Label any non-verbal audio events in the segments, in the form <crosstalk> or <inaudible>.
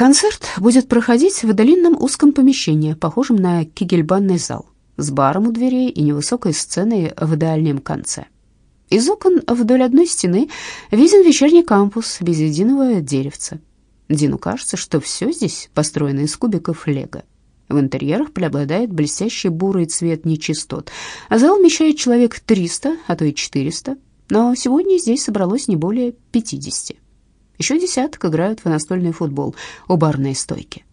Концерт будет проходить в длинном узком помещении, похожем на кегельбанный зал, с баром у дверей и невысокой сценой в дальнем конце. Из окон вдоль одной стены виден вечерний кампус без единого деревца. Дину кажется, что все здесь построено из кубиков лего. В интерьерах преобладает блестящий бурый цвет нечистот. Зал вмещает человек 300, а то и 400, но сегодня здесь собралось не более 50. Еще десяток играют в настольный футбол у барной стойки.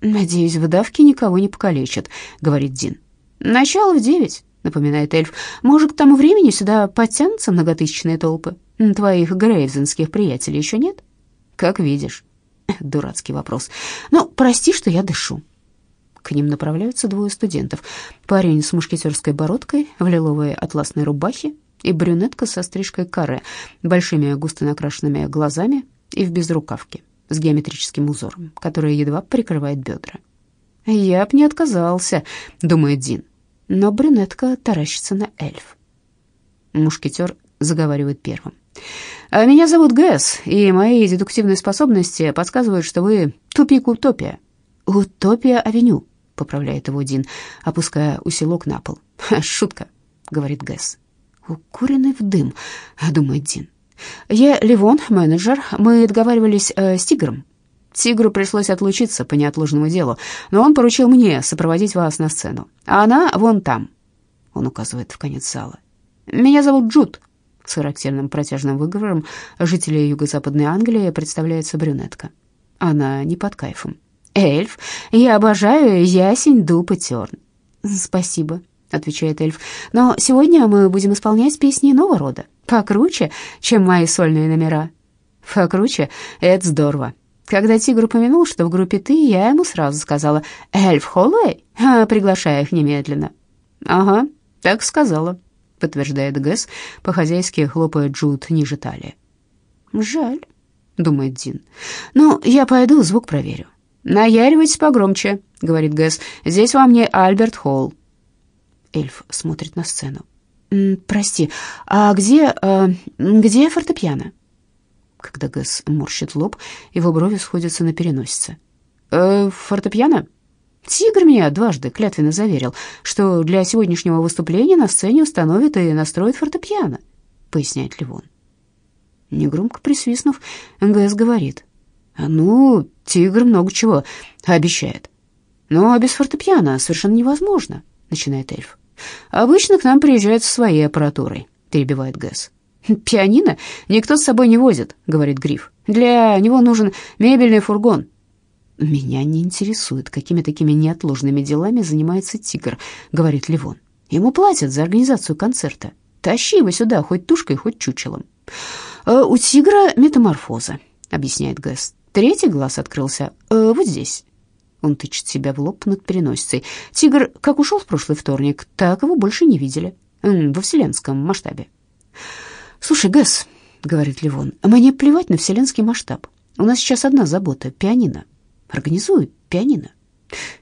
«Надеюсь, в давке никого не покалечат», — говорит Дин. «Начало в девять», — напоминает эльф. «Может, к тому времени сюда подтянутся многотысячные толпы? Твоих грейвзенских приятелей еще нет?» «Как видишь». <laughs> Дурацкий вопрос. «Ну, прости, что я дышу». К ним направляются двое студентов. Парень с мушкетерской бородкой в лиловой атласной рубахе и брюнетка со стрижкой каре, большими густо накрашенными глазами и в безрукавке с геометрическим узором, который едва прикрывает бедра. «Я б не отказался», — думает Дин, но брюнетка таращится на эльф. Мушкетер заговаривает первым. «А «Меня зовут Гэс, и мои дедуктивные способности подсказывают, что вы тупик-утопия». «Утопия-авеню», — поправляет его Дин, опуская усилок на пол. «Шутка», — говорит Гэс. «Укуренный в дым», — думает Дин. «Я Ливон, менеджер. Мы договаривались э, с Тигром». Тигру пришлось отлучиться по неотложному делу, но он поручил мне сопроводить вас на сцену. А она вон там. Он указывает в конец зала. Меня зовут Джуд. С характерным протяжным выговором жителей юго-западной Англии представляется брюнетка. Она не под кайфом. «Эльф, я обожаю ясень, дуб и терн». «Спасибо», — отвечает эльф. «Но сегодня мы будем исполнять песни нового рода, покруче, чем мои сольные номера». «Покруче? Это здорово». Когда тигр упомянул, что в группе ты, я ему сразу сказала «Эльф Холлэй, приглашаю их немедленно». «Ага, так сказала», — подтверждает Гэс, по-хозяйски хлопая Джуд ниже талии. «Жаль», — думает Дин. «Ну, я пойду, звук проверю». «Наяривайтесь погромче», — говорит Гэс. «Здесь вам не Альберт Холл». Эльф смотрит на сцену. «Прости, а где... Э, где фортепиано?» Когда Гэс морщит лоб, его брови сходятся на переносице. «Э, «Фортепиано?» Тигр меня дважды клятвенно заверил, что для сегодняшнего выступления на сцене установит и настроит фортепиано, поясняет Ливон. Негромко присвистнув, Гэс говорит. «Ну, тигр много чего обещает. Но без фортепиано совершенно невозможно», — начинает эльф. «Обычно к нам приезжают со своей аппаратурой», — перебивает Гэс. «Пианино никто с собой не возит», — говорит Гриф. «Для него нужен мебельный фургон». «Меня не интересует, какими такими неотложными делами занимается тигр», — говорит Ливон. «Ему платят за организацию концерта. Тащи его сюда, хоть тушкой, хоть чучелом». «Э, «У тигра метаморфоза», — объясняет Гэс. Третий глаз открылся э, вот здесь. Он тычет себя в лоб над переносицей. Тигр как ушел в прошлый вторник, так его больше не видели. Во вселенском масштабе. «Слушай, Гэс», — говорит Ливон, — «мне плевать на вселенский масштаб. У нас сейчас одна забота — пианино. Организуй пианино».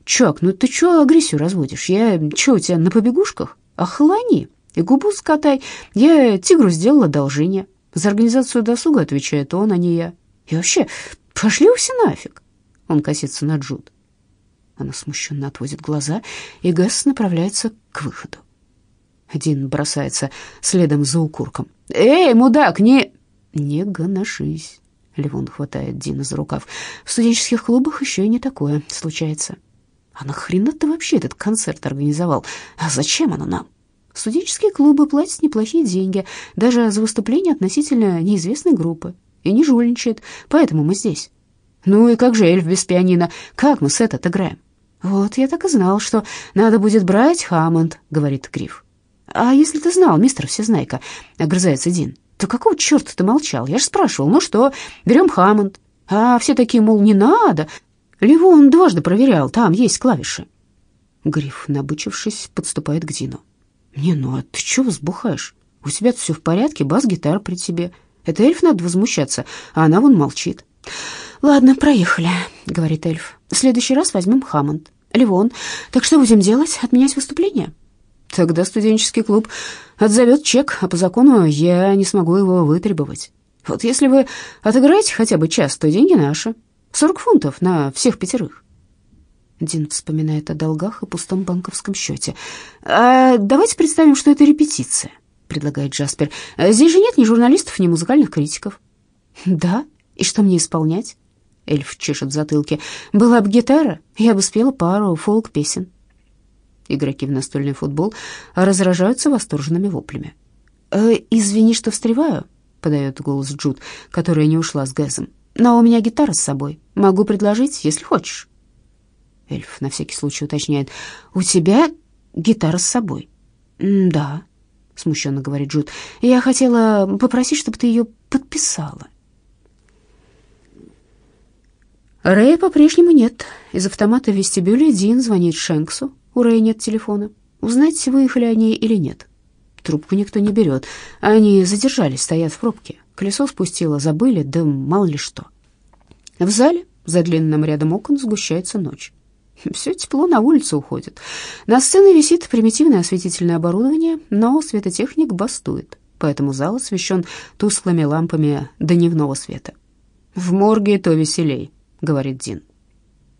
«Чак, ну ты чё агрессию разводишь? Я чё, у тебя на побегушках? Охлани и губу скатай. Я тигру сделала одолжение. За организацию досуга отвечает он, а не я. И вообще, пошли все нафиг». Он косится на Джуд. Она смущенно отводит глаза, и Гэс направляется к выходу. Дин бросается следом за укурком. «Эй, мудак, не...» «Не гоношись!» Левон хватает Дина за рукав. «В студенческих клубах еще и не такое случается». «А нахрена ты вообще этот концерт организовал? А зачем оно нам?» «Студенческие клубы платят неплохие деньги, даже за выступление относительно неизвестной группы. И не жульничает, поэтому мы здесь». «Ну и как же эльф без пианино? Как мы с это отыграем?» «Вот я так и знал, что надо будет брать Хаммонд», — говорит Гриф. «А если ты знал, мистер Всезнайка?» — огрызается Дин. «То какого черта ты молчал? Я же спрашивал, ну что, берем Хаммонд?» А все такие, мол, не надо. Ливон дважды проверял, там есть клавиши. Гриф, набычившись, подступает к Дину. «Не, ну а ты чего взбухаешь? У тебя все в порядке, бас-гитара при тебе. Это эльф надо возмущаться, а она вон молчит». «Ладно, проехали», — говорит эльф. «В следующий раз возьмем Хаммонд. Ливон, так что будем делать? Отменять выступление?» Тогда студенческий клуб отзовет чек, а по закону я не смогу его вытребовать. Вот если вы отыграете хотя бы час, то деньги наши. 40 фунтов на всех пятерых. Дин вспоминает о долгах и пустом банковском счете. «А давайте представим, что это репетиция», — предлагает Джаспер. «Здесь же нет ни журналистов, ни музыкальных критиков». «Да? И что мне исполнять?» Эльф чешет в затылке. «Была бы гитара, я бы спела пару фолк-песен». Игроки в настольный футбол разражаются восторженными воплями. «Э, «Извини, что встреваю», — подает голос Джуд, которая не ушла с Гэзом. «Но у меня гитара с собой. Могу предложить, если хочешь». Эльф на всякий случай уточняет. «У тебя гитара с собой?» «Да», — смущенно говорит Джуд. «Я хотела попросить, чтобы ты ее подписала». Рэя по-прежнему нет. Из автомата в вестибюле Дин звонит Шенксу. У Рэя нет телефона. Узнать, выехали они или нет. Трубку никто не берет. Они задержались, стоят в пробке. Колесо спустило, забыли, да мало ли что. В зале за длинным рядом окон сгущается ночь. <laughs> Все тепло на улицу уходит. На сцене висит примитивное осветительное оборудование, но светотехник бастует, поэтому зал освещен тусклыми лампами дневного света. «В морге то веселей», — говорит Дин.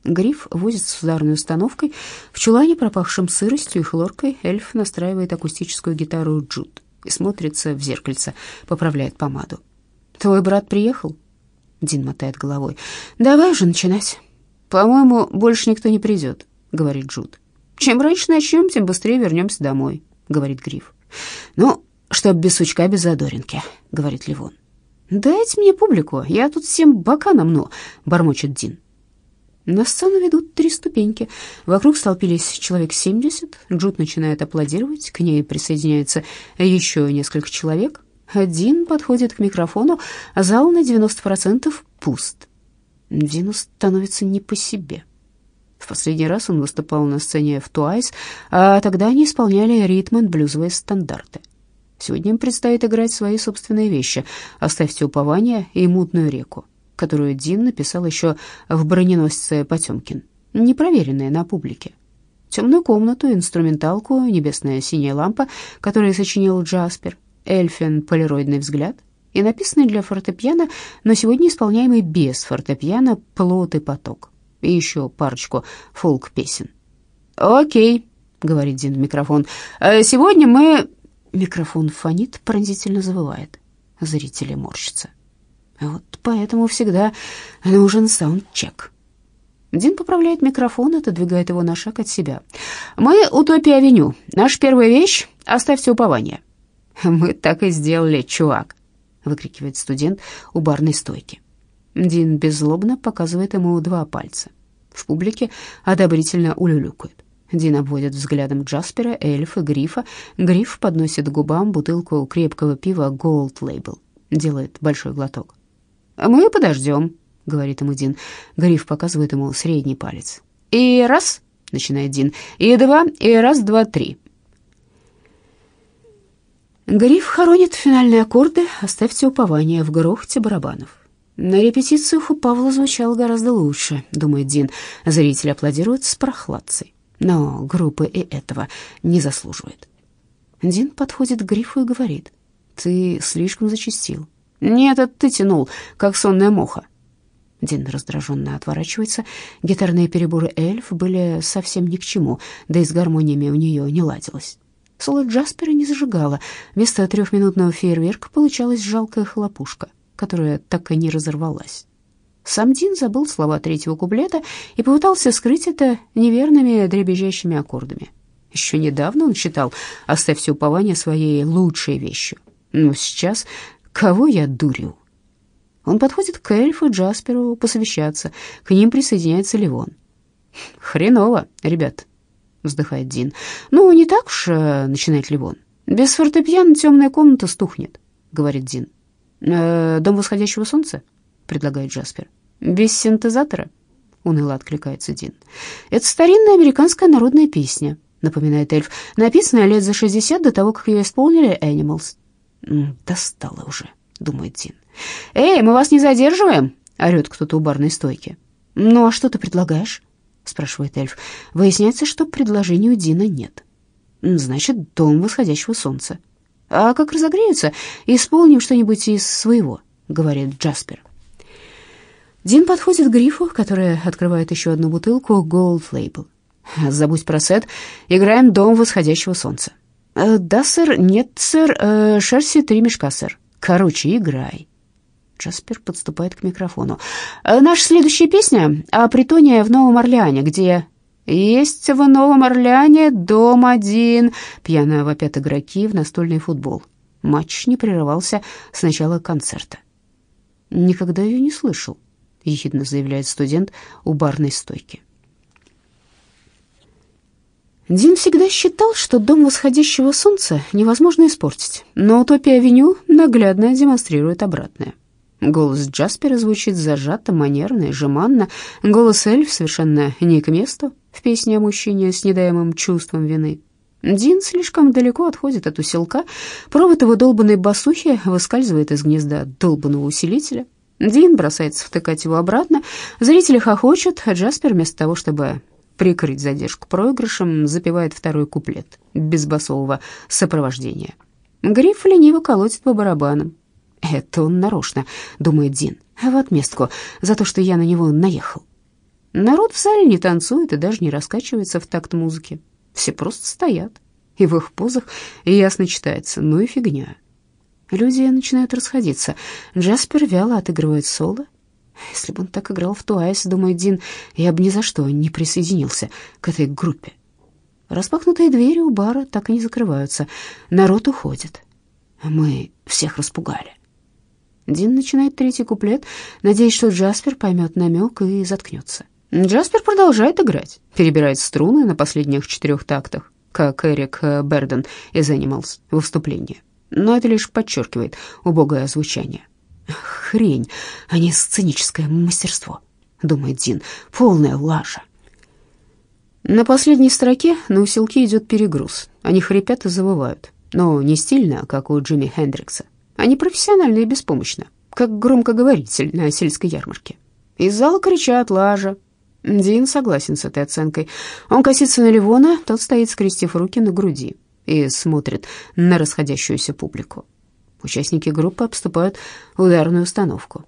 Гриф возится с ударной установкой. В чулане, пропахшем сыростью и хлоркой, эльф настраивает акустическую гитару Джуд и смотрится в зеркальце, поправляет помаду. «Твой брат приехал?» Дин мотает головой. «Давай уже начинать». «По-моему, больше никто не придет», — говорит Джуд. «Чем раньше начнем, тем быстрее вернемся домой», — говорит Гриф. «Ну, чтоб без сучка, без задоринки», — говорит Ливон. «Дайте мне публику, я тут всем бока намну», — бормочет Дин. На сцену ведут три ступеньки. Вокруг столпились человек семьдесят. Джуд начинает аплодировать, к ней присоединяется еще несколько человек. Дин подходит к микрофону, а зал на 90% пуст. Дину становится не по себе. В последний раз он выступал на сцене в Туайс, а тогда они исполняли ритм блюзовые стандарты. Сегодня им предстоит играть свои собственные вещи «Оставьте упование» и «Мутную реку», которую Дин написал еще в броненосце Потемкин, непроверенная на публике. «Темную комнату», инструменталку, «Небесная синяя лампа», которую сочинил Джаспер, «Эльфин полироидный взгляд», и написанный для фортепиано, но сегодня исполняемый без фортепиано «Плод и поток». И еще парочку фолк-песен. «Окей», — говорит Дин в микрофон, «э, «сегодня мы...» Микрофон фонит, пронзительно завывает. Зрители морщатся. Вот поэтому всегда нужен саундчек. Дин поправляет микрофон, отодвигает его на шаг от себя. «Мы Утопия-авеню. Наша первая вещь — оставьте упование». «Мы так и сделали, чувак», — выкрикивает студент у барной стойки. Дин беззлобно показывает ему два пальца. В публике одобрительно улюлюкают. Дин обводит взглядом Джаспера, Эльфа, Грифа. Гриф подносит к губам бутылку крепкого пива Gold Label. Делает большой глоток. «Мы подождем», — говорит ему Дин. Гриф показывает ему средний палец. «И раз», — начинает Дин, — «и два, и раз, два, три». Гриф хоронит финальные аккорды «Оставьте упование» в грохоте барабанов. На репетициях у Павла звучало гораздо лучше, думает Дин. Зрители аплодируют с прохладцей. Но группа и этого не заслуживает. Дин подходит к Грифу и говорит. «Ты слишком зачастил». «Нет, это ты тянул, как сонная моха». Дин раздраженно отворачивается. Гитарные переборы эльф были совсем ни к чему, да и с гармониями у нее не ладилось. Соло Джаспера не зажигала. Вместо трехминутного фейерверка получалась жалкая хлопушка, которая так и не разорвалась. Сам Дин забыл слова третьего куплета и попытался скрыть это неверными дребезжащими аккордами. Еще недавно он считал «Оставьте упование своей лучшей вещью». Но сейчас кого я дурил? Он подходит к эльфу и Джасперу посовещаться. К ним присоединяется Ливон. «Хреново, ребят», — вздыхает Дин. «Ну, не так уж», э, — начинает Ливон. «Без фортепиано темная комната стухнет», — говорит Дин. «Э, «Дом восходящего солнца?» — предлагает Джаспер. «Без синтезатора?» — уныло откликается Дин. «Это старинная американская народная песня», — напоминает эльф. «Написанная лет за шестьдесят до того, как ее исполнили Animals». «Достало уже», — думает Дин. «Эй, мы вас не задерживаем?» — орет кто-то у барной стойки. «Ну, а что ты предлагаешь?» спрашивает эльф. Выясняется, что предложения у Дина нет. Значит, дом восходящего солнца. А как разогреются, исполним что-нибудь из своего, говорит Джаспер. Дин подходит к грифу, который открывает еще одну бутылку Gold Label. «Забудь про сет. Играем «Дом восходящего солнца». «Э, «Да, сэр. Нет, сэр. Э, шерси три мешка, сэр. Короче, играй». Джаспер подступает к микрофону. «Э, «Наша следующая песня о притоне в Новом Орлеане, где «Есть в Новом Орлеане дом один», — пьяно вопят игроки в настольный футбол. Матч не прерывался с начала концерта. «Никогда ее не слышал», — ехидно заявляет студент у барной стойки. Дин всегда считал, что дом восходящего солнца невозможно испортить, но Утопия-авеню наглядно демонстрирует обратное. Голос Джаспера звучит зажато, манерно и жеманно. Голос Эльф совершенно не к месту в песне о мужчине с недаемым чувством вины. Дин слишком далеко отходит от усилка. Провод его долбанной басухи выскальзывает из гнезда долбанного усилителя. Дин бросается втыкать его обратно. Зрители хохочут, а Джаспер вместо того, чтобы прикрыть задержку проигрышем, запевает второй куплет без басового сопровождения. Гриф лениво колотит по барабанам. «Это он нарочно», — думает Дин, — «в отместку за то, что я на него наехал». Народ в зале не танцует и даже не раскачивается в такт музыки. Все просто стоят, и в их позах ясно читается «ну и фигня». Люди начинают расходиться. Джаспер вяло отыгрывает соло. Если бы он так играл в Туайс, думает Дин, я бы ни за что не присоединился к этой группе. Распахнутые двери у бара так и не закрываются. Народ уходит. Мы всех распугали. Дин начинает третий куплет, надеясь, что Джаспер поймет намек и заткнется. Джаспер продолжает играть, перебирает струны на последних четырех тактах, как Эрик Берден из Animals в выступлении. Но это лишь подчеркивает убогое звучание. «Хрень, а не сценическое мастерство», — думает Дин, — «полная лажа». На последней строке на усилке идет перегруз. Они хрипят и завывают, но не стильно, как у Джимми Хендрикса. Они профессионально и беспомощно, как громкоговоритель на сельской ярмарке. Из зала кричат «Лажа!». Дин согласен с этой оценкой. Он косится на Ливона, тот стоит, скрестив руки на груди, и смотрит на расходящуюся публику. Участники группы обступают ударную установку.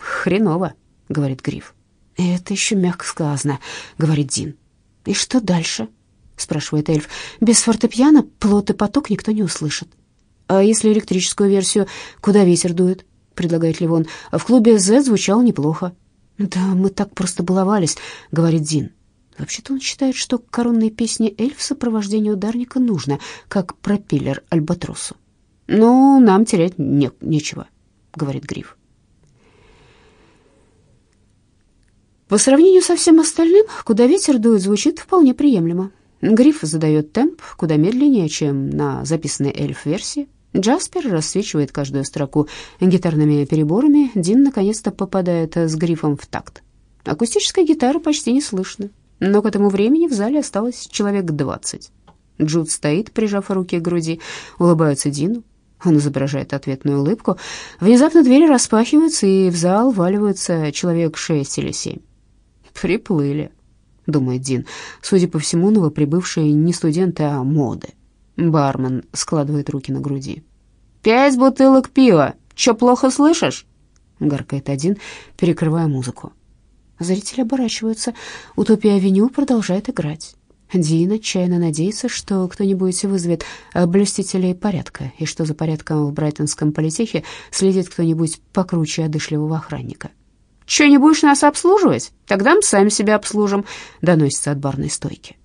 «Хреново», — говорит Гриф. «Это еще мягко сказано», — говорит Дин. «И что дальше?» — спрашивает эльф. «Без фортепиано плот и поток никто не услышит». «А если электрическую версию «Куда ветер дует»?» — предлагает Ливон. «В клубе Z звучало неплохо». «Да мы так просто баловались», — говорит Дин. Вообще-то он считает, что коронные песни эльф в сопровождении ударника нужно, как пропеллер альбатросу. «Ну, нам терять не нечего», — говорит Гриф. По сравнению со всем остальным, «Куда ветер дует» звучит вполне приемлемо. Гриф задает темп куда медленнее, чем на записанной эльф-версии. Джаспер рассвечивает каждую строку гитарными переборами. Дин наконец-то попадает с грифом в такт. Акустической гитары почти не слышно, но к этому времени в зале осталось человек двадцать. Джуд стоит, прижав руки к груди, улыбается Дину. Он изображает ответную улыбку. Внезапно двери распахиваются, и в зал валивается человек шесть или семь. «Приплыли», — думает Дин. Судя по всему, новоприбывшие не студенты, а моды. Бармен складывает руки на груди. «Пять бутылок пива. Чё, плохо слышишь?» Гаркает один, перекрывая музыку. Зрители оборачиваются. Утопия-авеню продолжает играть. Дин отчаянно надеется, что кто-нибудь вызовет блюстителей порядка, и что за порядком в Брайтонском политехе следит кто-нибудь покруче одышливого охранника. «Чё, не будешь нас обслуживать? Тогда мы сами себя обслужим», — доносится от барной стойки.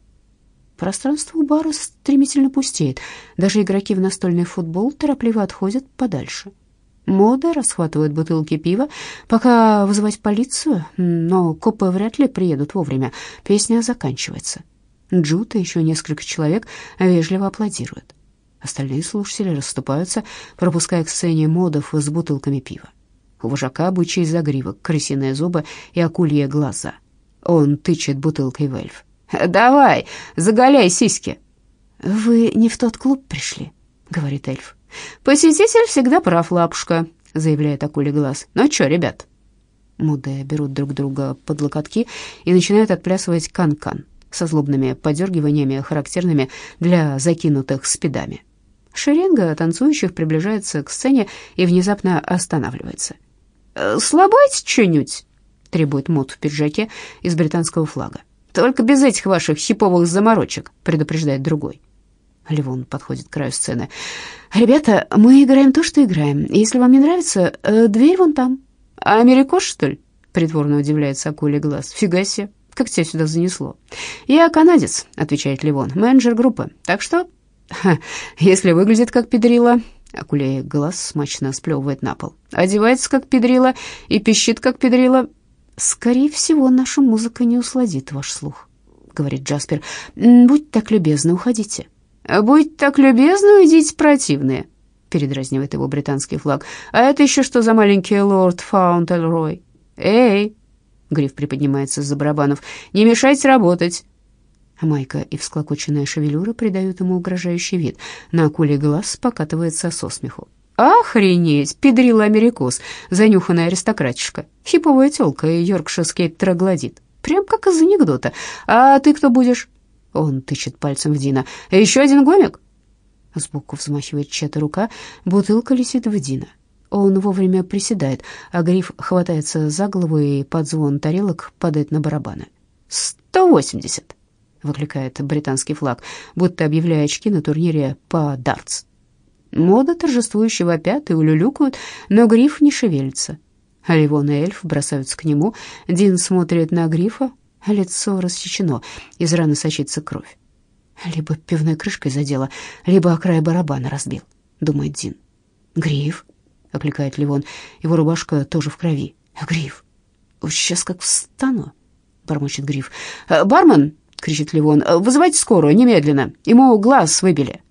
Пространство у бара стремительно пустеет. Даже игроки в настольный футбол торопливо отходят подальше. Мода расхватывает бутылки пива, пока вызывать полицию, но копы вряд ли приедут вовремя. Песня заканчивается. Джута и еще несколько человек вежливо аплодируют. Остальные слушатели расступаются, пропуская к сцене модов с бутылками пива. У вожака бычий загривок, крысиные зубы и акульи глаза. Он тычет бутылкой в эльф. Давай, заголяй сиськи. Вы не в тот клуб пришли, говорит эльф. Посетитель всегда прав, лапушка, заявляет акулий глаз. Ну что, ребят? Муды берут друг друга под локотки и начинают отплясывать кан-кан со злобными подергиваниями, характерными для закинутых спидами. Шеренга танцующих приближается к сцене и внезапно останавливается. «Слабать что-нибудь?» —— требует Мот в пиджаке из британского флага. «Только без этих ваших хиповых заморочек», — предупреждает другой. Ливон подходит к краю сцены. «Ребята, мы играем то, что играем. Если вам не нравится, э, дверь вон там». «А Америкош, что ли?» — притворно удивляется акулий глаз. «Фига себе, как тебя сюда занесло?» «Я канадец», — отвечает Ливон, — «менеджер группы. Так что, ха, если выглядит как педрила...» Акулей глаз смачно сплевывает на пол. «Одевается как педрила и пищит как педрила...» «Скорее всего, наша музыка не усладит ваш слух», — говорит Джаспер. «Будь так любезны, уходите». «Будь так любезны, уйдите, противные», — передразнивает его британский флаг. «А это еще что за маленький лорд Фаунтельрой?» «Эй!» — Гриф приподнимается из-за барабанов. «Не мешайте работать!» Майка и всклокоченная шевелюра придают ему угрожающий вид. На акуле глаз покатывается со смеху. «Охренеть! Педрила америкос, занюханная аристократишка, хиповая тёлка и йоркширский троглодит. Прям как из анекдота. А ты кто будешь?» Он тычет пальцем в Дина. «Еще один гомик?» Сбоку взмахивает чья-то рука, бутылка летит в Дина. Он вовремя приседает, а Гриф хватается за голову и под звон тарелок падает на барабаны. «Сто восемьдесят!» — выкликает британский флаг, будто объявляя очки на турнире по дартс. Мода торжествующе вопят и улюлюкают, но Гриф не шевелится. Ливон и эльф бросаются к нему. Дин смотрит на Грифа, лицо рассечено, из раны сочится кровь. Либо пивной крышкой задела, либо о край барабана разбил, думает Дин. «Гриф!» — окликает Ливон. Его рубашка тоже в крови. «Гриф! Сейчас как встану!» — бормочет Гриф. «Э, «Бармен!» — кричит Ливон. «Э, «Вызывайте скорую, немедленно! Ему глаз выбили!»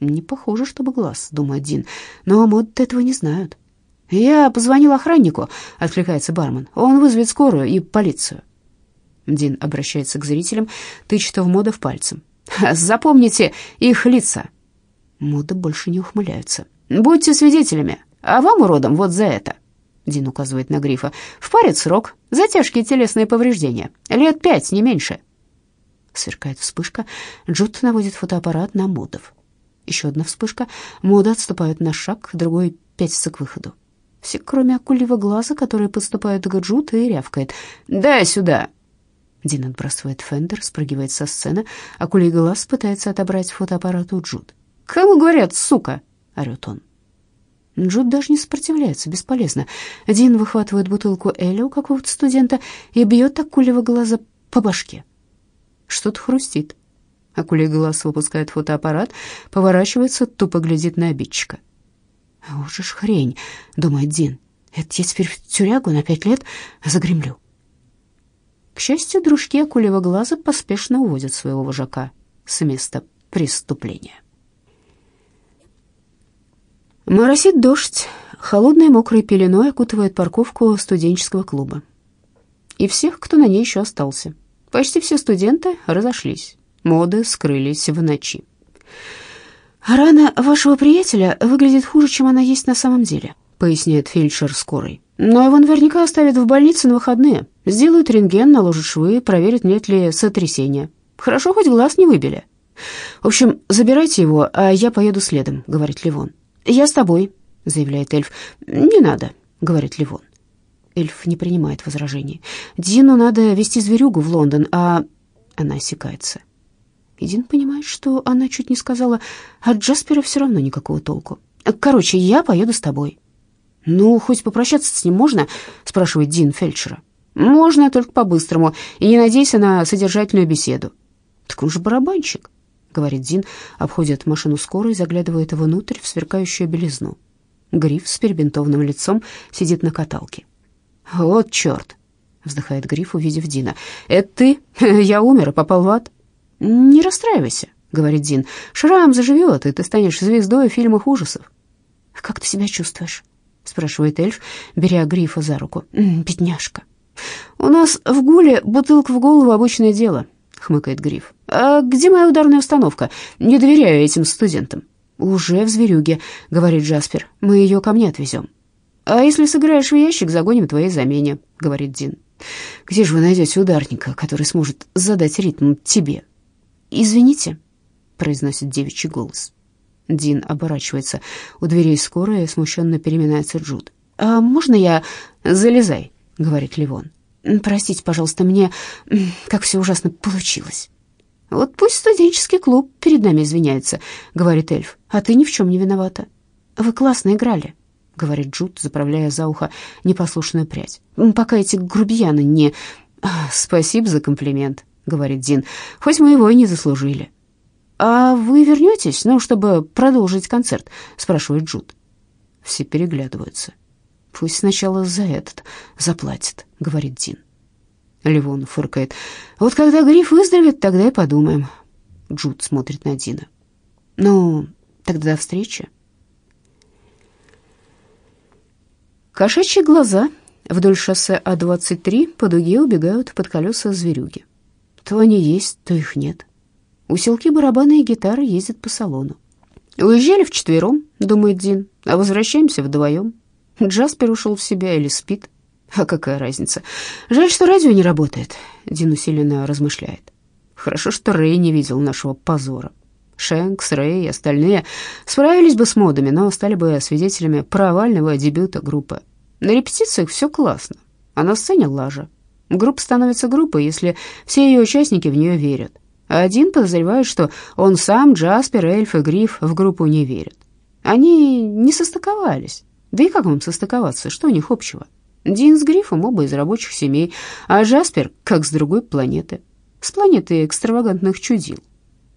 «Не похоже, чтобы глаз», — думает Дин. «Но мод этого не знают». «Я позвонил охраннику», — откликается бармен. «Он вызовет скорую и полицию». Дин обращается к зрителям, тычет в мода в пальцем. «Запомните их лица!» Моды больше не ухмыляются. «Будьте свидетелями, а вам, уродом, вот за это!» Дин указывает на Грифа. «В паре срок, за тяжкие телесные повреждения. Лет пять, не меньше». Сверкает вспышка. Джуд наводит фотоаппарат на модов. Еще одна вспышка. Моды отступают на шаг, другой пятится к выходу. Все, кроме акульего глаза, который подступает к Джуд и рявкает. «Дай сюда!» Дин отбрасывает фендер, спрыгивает со сцены. Акулий глаз пытается отобрать фотоаппарат у Джуд. «Кому говорят, сука?» — орёт он. Джуд даже не сопротивляется, бесполезно. Дин выхватывает бутылку Эля у какого-то студента и бьет акулего глаза по башке. Что-то хрустит. Акулий глаз выпускает фотоаппарат, поворачивается, тупо глядит на обидчика. «Вот же хрень», — думает Дин. «Это я теперь в тюрягу на пять лет загремлю». К счастью, дружки акулевого глаза поспешно уводят своего вожака с места преступления. Моросит дождь, холодной мокрой пеленой окутывает парковку студенческого клуба. И всех, кто на ней еще остался. Почти все студенты разошлись, моды скрылись в ночи. «Рана вашего приятеля выглядит хуже, чем она есть на самом деле», поясняет фельдшер скорой. «Но его наверняка оставят в больнице на выходные. Сделают рентген, наложат швы, проверят, нет ли сотрясения. Хорошо, хоть глаз не выбили. В общем, забирайте его, а я поеду следом, говорит Ливон. Я с тобой, заявляет эльф. Не надо, говорит Ливон. Эльф не принимает возражений. Дину надо вести зверюгу в Лондон, а она осекается. И Дин понимает, что она чуть не сказала, от Джаспера все равно никакого толку. Короче, я поеду с тобой. Ну, хоть попрощаться с ним можно, спрашивает Дин фельдшера. Можно, только по-быстрому, и не надейся на содержательную беседу. Так он же барабанщик, говорит Дин, обходит машину скорой и заглядывает внутрь в сверкающую белизну. Гриф с перебинтованным лицом сидит на каталке. «Вот черт!» — вздыхает Гриф, увидев Дина. «Это ты? <laughs> Я умер и попал в ад?» «Не расстраивайся», — говорит Дин. «Шрам заживет, и ты станешь звездой в фильмах ужасов». «Как ты себя чувствуешь?» — спрашивает эльф, беря Грифа за руку. «Бедняжка». «У нас в гуле бутылка в голову — обычное дело», — хмыкает Гриф. «А где моя ударная установка? Не доверяю этим студентам». «Уже в зверюге», — говорит Джаспер. «Мы ее ко мне отвезем». «А если сыграешь в ящик, загоним твоей замене», — говорит Дин. «Где же вы найдете ударника, который сможет задать ритм тебе?» «Извините», — произносит девичий голос. Дин оборачивается. У дверей скорая смущенно переминается Джуд. «А можно я...» «Залезай», — говорит Ливон. Простите, пожалуйста, мне как все ужасно получилось». «Вот пусть студенческий клуб перед нами извиняется», — говорит эльф, «а ты ни в чем не виновата». «Вы классно играли», — говорит Джуд, заправляя за ухо непослушную прядь. «Пока эти грубияны не...» «Спасибо за комплимент», — говорит Дин, «хоть мы его и не заслужили». «А вы вернетесь, ну, чтобы продолжить концерт?» — спрашивает Джуд. Все переглядываются. «Пусть сначала за этот заплатит», — говорит Дин. Ливон фыркает. «Вот когда Гриф выздоровеет, тогда и подумаем». Джуд смотрит на Дина. «Ну, тогда до встречи». Кошачьи глаза вдоль шоссе А-23 по дуге убегают под колеса зверюги. То они есть, то их нет. Усилки барабаны и гитары ездят по салону. Уезжали вчетвером, думает Дин, а возвращаемся вдвоем. Джаспер ушел в себя или спит. А какая разница? Жаль, что радио не работает, Дин усиленно размышляет. Хорошо, что Рэй не видел нашего позора. Шенкс, Рэй и остальные справились бы с модами, но стали бы свидетелями провального дебюта группы. На репетициях все классно, а на сцене лажа. Группа становится группой, если все ее участники в нее верят. Один подозревает, что он сам, Джаспер, Эльф и Гриф в группу не верят. Они не состыковались. Да и как им состыковаться? Что у них общего? Дин с Грифом оба из рабочих семей, а Джаспер как с другой планеты. С планеты экстравагантных чудил.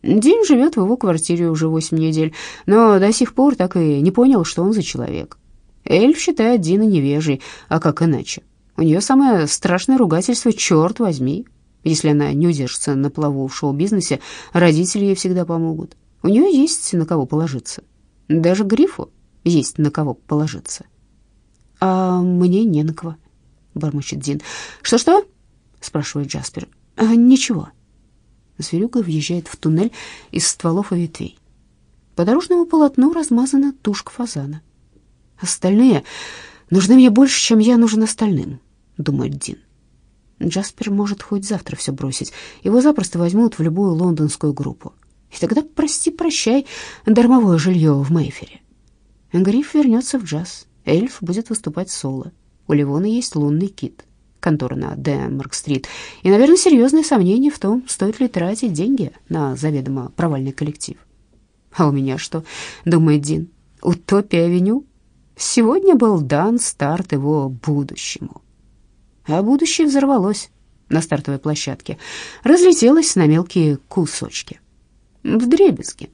Дин живет в его квартире уже восемь недель, но до сих пор так и не понял, что он за человек. Эльф считает Дина невежей, а как иначе? У нее самое страшное ругательство «черт возьми». Если она не удержится на плаву в шоу-бизнесе, родители ей всегда помогут. У нее есть на кого положиться. Даже Грифу есть на кого положиться. «А мне не на кого», — бормочет Дин. «Что-что?» — спрашивает Джаспер. А, «Ничего». Зверюга въезжает в туннель из стволов и ветвей. По дорожному полотну размазана тушка фазана. «Остальные нужны мне больше, чем я нужен остальным», — думает Дин. Джаспер может хоть завтра все бросить. Его запросто возьмут в любую лондонскую группу. И тогда, прости-прощай, дармовое жилье в Мейфере. Гриф вернется в джаз. Эльф будет выступать соло. У Ливона есть лунный кит контора на Демарк-стрит, и, наверное, серьезные сомнения в том, стоит ли тратить деньги на заведомо провальный коллектив. А у меня что, думает Дин, утопия-авеню? Сегодня был дан старт его будущему. А будущее взорвалось на стартовой площадке, разлетелось на мелкие кусочки. В дребезги.